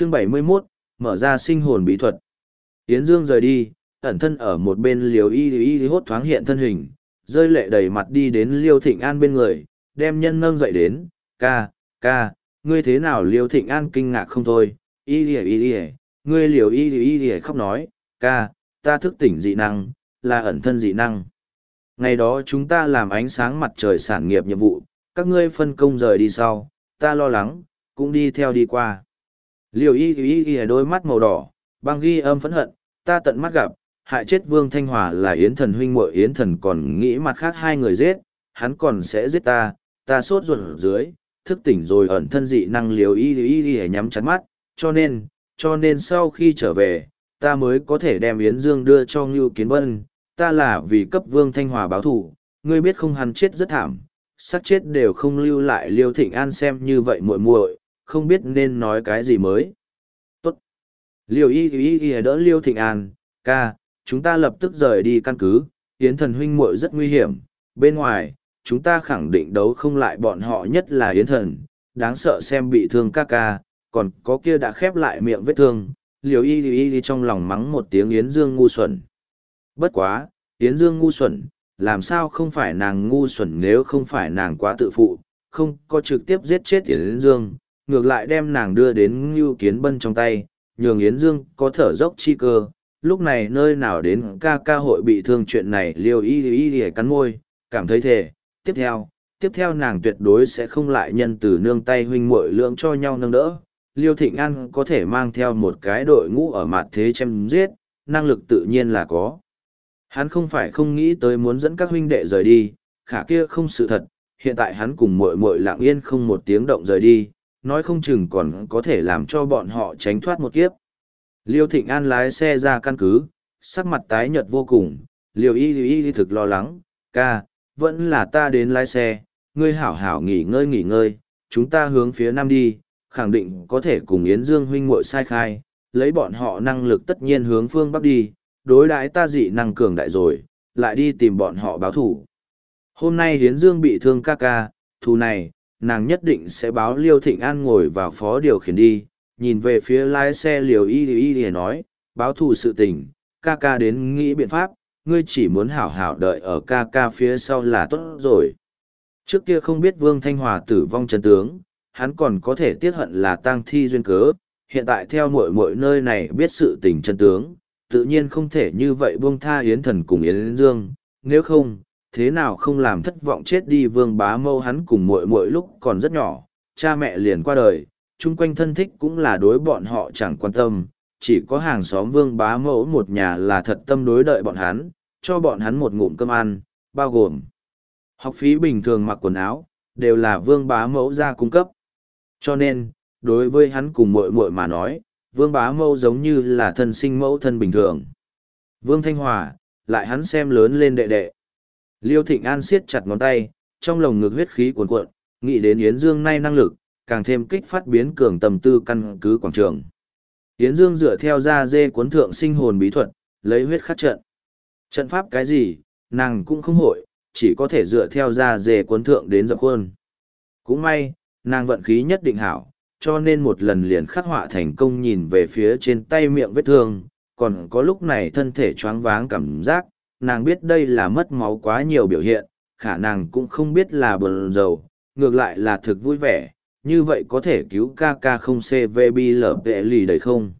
Chương 71, mở ra sinh hồn bí thuật. Yến Dương rời đi, ẩn thân ở một bên liều y y hốt thoáng hiện thân hình, rơi lệ đầy mặt đi đến Liêu Thịnh An bên người, đem nhân nâng dậy đến, ca, ca, ngươi thế nào Liêu Thịnh An kinh ngạc không thôi, y y y y, ngươi liều y y y khóc nói, ca, ta thức tỉnh dị năng, là ẩn thân dị năng. Ngày đó chúng ta làm ánh sáng mặt trời sản nghiệp nhiệm vụ, các ngươi phân công rời đi sau, ta lo lắng, cũng đi theo đi qua. Liều y y y đôi mắt màu đỏ, băng ghi âm phẫn hận, ta tận mắt gặp, hại chết Vương Thanh Hòa là Yến Thần huynh muội Yến Thần còn nghĩ mặt khác hai người giết, hắn còn sẽ giết ta, ta sốt ruột ở dưới, thức tỉnh rồi ẩn thân dị năng liều y y y nhắm chắn mắt, cho nên, cho nên sau khi trở về, ta mới có thể đem Yến Dương đưa cho Ngưu Kiến Bân, ta là vì cấp Vương Thanh Hòa báo thủ, ngươi biết không hắn chết rất thảm, xác chết đều không lưu lại Liêu Thịnh An xem như vậy muội muội, không biết nên nói cái gì mới. Tốt. Liêu y y y đỡ Liêu Thịnh An, ca, chúng ta lập tức rời đi căn cứ, Yến thần huynh muội rất nguy hiểm, bên ngoài, chúng ta khẳng định đấu không lại bọn họ nhất là Yến thần, đáng sợ xem bị thương ca ca, còn có kia đã khép lại miệng vết thương, liêu y y y trong lòng mắng một tiếng Yến Dương ngu xuẩn. Bất quá, Yến Dương ngu xuẩn, làm sao không phải nàng ngu xuẩn nếu không phải nàng quá tự phụ, không có trực tiếp giết chết Yến Dương, ngược lại đem nàng đưa đến Ngưu Kiến Bân trong tay, nhường Yến Dương có thở dốc chi cơ, lúc này nơi nào đến ca ca hội bị thương chuyện này Liêu y y y cắn môi, cảm thấy thề, tiếp theo, tiếp theo nàng tuyệt đối sẽ không lại nhân từ nương tay huynh muội lượng cho nhau nâng đỡ. Liêu Thịnh An có thể mang theo một cái đội ngũ ở mặt thế chém giết, năng lực tự nhiên là có. Hắn không phải không nghĩ tới muốn dẫn các huynh đệ rời đi, khả kia không sự thật, hiện tại hắn cùng muội muội lặng yên không một tiếng động rời đi, nói không chừng còn có thể làm cho bọn họ tránh thoát một kiếp. Liêu Thịnh An lái xe ra căn cứ, sắc mặt tái nhợt vô cùng, Liêu Y Y Y thực lo lắng, ca, vẫn là ta đến lái xe, ngươi hảo hảo nghỉ ngơi nghỉ ngơi, chúng ta hướng phía nam đi, khẳng định có thể cùng Yến Dương huynh muội sai khai, lấy bọn họ năng lực tất nhiên hướng phương bắc đi, đối đãi ta dị năng cường đại rồi, lại đi tìm bọn họ báo thủ. Hôm nay Yến Dương bị thương ca ca, thù này, nàng nhất định sẽ báo Liêu Thịnh An ngồi vào phó điều khiển đi, nhìn về phía lái xe liều y y y nói, báo thù sự tình, ca ca đến nghĩ biện pháp, ngươi chỉ muốn hảo hảo đợi ở ca ca phía sau là tốt rồi. Trước kia không biết Vương Thanh Hòa tử vong chân tướng, hắn còn có thể tiết hận là tang thi duyên cớ, hiện tại theo mỗi mỗi nơi này biết sự tình chân tướng, tự nhiên không thể như vậy buông tha Yến Thần cùng Yến Dương, nếu không, thế nào không làm thất vọng chết đi Vương Bá Mâu hắn cùng muội muội lúc còn rất nhỏ, cha mẹ liền qua đời, chung quanh thân thích cũng là đối bọn họ chẳng quan tâm, chỉ có hàng xóm vương bá mẫu một nhà là thật tâm đối đợi bọn hắn, cho bọn hắn một ngụm cơm ăn, bao gồm học phí bình thường mặc quần áo, đều là vương bá mẫu ra cung cấp. Cho nên, đối với hắn cùng muội muội mà nói, vương bá mẫu giống như là thân sinh mẫu thân bình thường. Vương Thanh Hòa, lại hắn xem lớn lên đệ đệ. Liêu Thịnh An siết chặt ngón tay, trong lồng ngực huyết khí cuồn cuộn, nghĩ đến Yến Dương nay năng lực, càng thêm kích phát biến cường tầm tư căn cứ quảng trường. Yến Dương dựa theo ra dê cuốn thượng sinh hồn bí thuật, lấy huyết khắc trận. Trận pháp cái gì, nàng cũng không hội, chỉ có thể dựa theo ra dê cuốn thượng đến dập khuôn. Cũng may, nàng vận khí nhất định hảo, cho nên một lần liền khắc họa thành công nhìn về phía trên tay miệng vết thương, còn có lúc này thân thể choáng váng cảm giác, nàng biết đây là mất máu quá nhiều biểu hiện, khả năng cũng không biết là buồn rầu, ngược lại là thực vui vẻ, như vậy có thể cứu ca ca không cvb lở vệ lì đấy không?